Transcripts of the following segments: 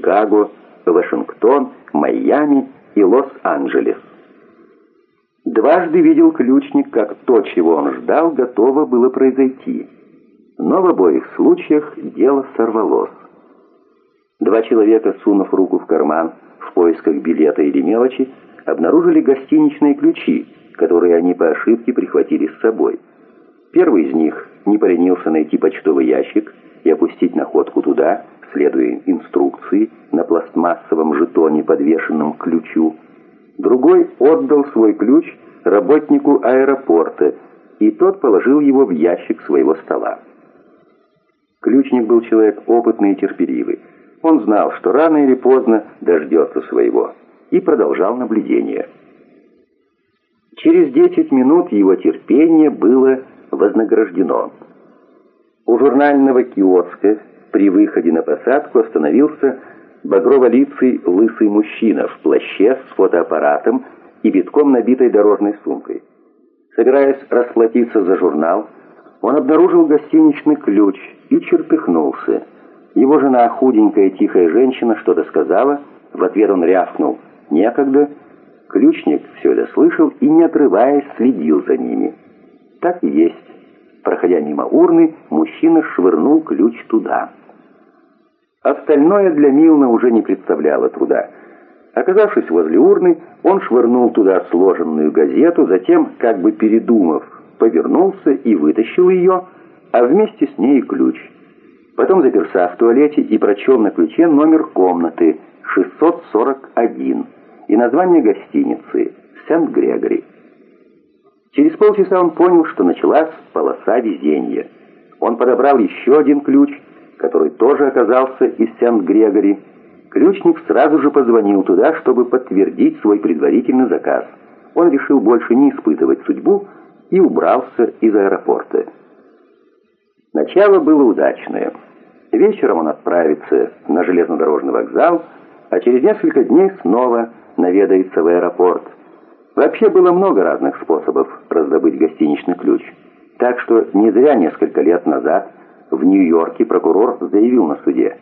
Чикаго, Вашингтон, Майами и Лос-Анджелес. Дважды видел ключник, как то, чего он ждал, готово было произойти. Но в обоих случаях дело сорвалось. Два человека, сунув руку в карман в поисках билета или мелочи, обнаружили гостиничные ключи, которые они по ошибке прихватили с собой. Первый из них не поленился найти почтовый ящик и опустить находку туда, следуя инструкции на пластмассовом жетоне, подвешенном к ключу. Другой отдал свой ключ работнику аэропорта, и тот положил его в ящик своего стола. Ключник был человек опытный и терпеливый. Он знал, что рано или поздно дождется своего, и продолжал наблюдение. Через 10 минут его терпение было вознаграждено. У журнального киоска при выходе на посадку остановился багрово-лицый лысый мужчина в плаще с фотоаппаратом и битком набитой дорожной сумкой. Собираясь расплатиться за журнал, он обнаружил гостиничный ключ и чертыхнулся. Его жена, худенькая тихая женщина, что-то сказала, в ответ он рявкнул «некогда». Ключник все это слышал и, не отрываясь, следил за ними. Так и есть. Проходя мимо урны, мужчина швырнул ключ туда. Остальное для Милна уже не представляло труда. Оказавшись возле урны, он швырнул туда сложенную газету, затем, как бы передумав, повернулся и вытащил ее, а вместе с ней ключ. Потом заперся в туалете и прочел на ключе номер комнаты 641 и название гостиницы «Сент-Грегори». Через полчаса он понял, что началась полоса везения. Он подобрал еще один ключ – который тоже оказался из Сент-Грегори, ключник сразу же позвонил туда, чтобы подтвердить свой предварительный заказ. Он решил больше не испытывать судьбу и убрался из аэропорта. Начало было удачное. Вечером он отправится на железнодорожный вокзал, а через несколько дней снова наведается в аэропорт. Вообще было много разных способов раздобыть гостиничный ключ. Так что не зря несколько лет назад в Нью-Йорке прокурор заявил на суде,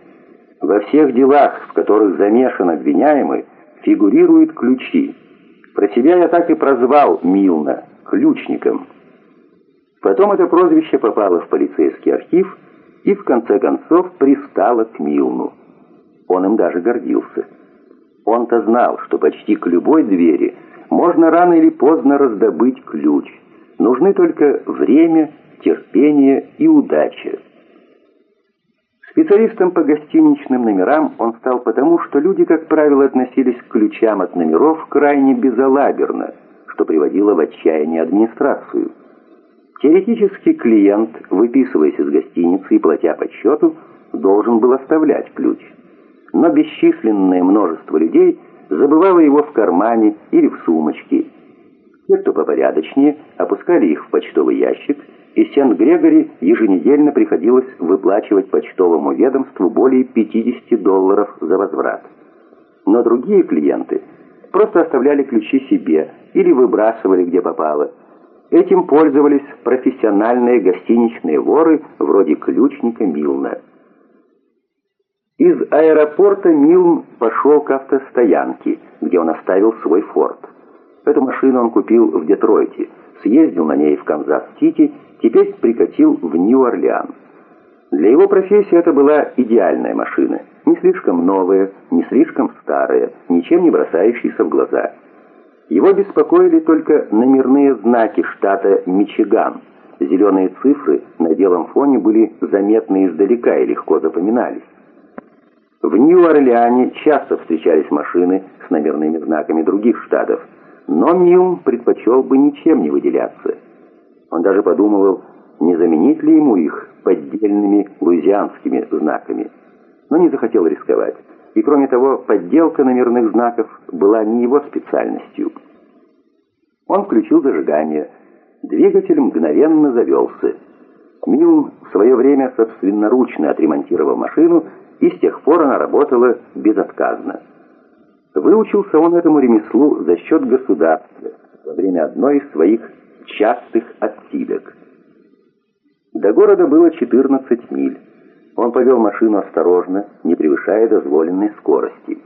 «Во всех делах, в которых замешан обвиняемый, фигурируют ключи. Про себя я так и прозвал Милна ключником». Потом это прозвище попало в полицейский архив и в конце концов пристало к Милну. Он им даже гордился. Он-то знал, что почти к любой двери можно рано или поздно раздобыть ключ. Нужны только время, терпение и удача. Специалистом по гостиничным номерам он стал потому, что люди, как правило, относились к ключам от номеров крайне безалаберно, что приводило в отчаяние администрацию. Теоретически клиент, выписываясь из гостиницы и платя по счету, должен был оставлять ключ. Но бесчисленное множество людей забывало его в кармане или в сумочке. Те, кто попорядочнее, опускали их в почтовый ящик – и Сент-Грегори еженедельно приходилось выплачивать почтовому ведомству более 50 долларов за возврат. Но другие клиенты просто оставляли ключи себе или выбрасывали где попало. Этим пользовались профессиональные гостиничные воры вроде ключника Милна. Из аэропорта Милн пошел к автостоянке, где он оставил свой форд. Эту машину он купил в Детройте, съездил на ней в Канзас-Сити теперь прикатил в Нью-Орлеан. Для его профессии это была идеальная машина. Не слишком новая, не слишком старая, ничем не бросающаяся в глаза. Его беспокоили только номерные знаки штата Мичиган. Зеленые цифры на белом фоне были заметны издалека и легко запоминались. В Нью-Орлеане часто встречались машины с номерными знаками других штатов, но Милм предпочел бы ничем не выделяться – он даже подумывал, не заменить ли ему их поддельными луизианскими знаками. Но не захотел рисковать. И кроме того, подделка номерных знаков была не его специальностью. Он включил зажигание. Двигатель мгновенно завелся. Милн в свое время собственноручно отремонтировал машину, и с тех пор она работала безотказно. Выучился он этому ремеслу за счет государства во время одной из своих частых отсидок. До города было 14 миль. Он повел машину осторожно, не превышая дозволенной скорости.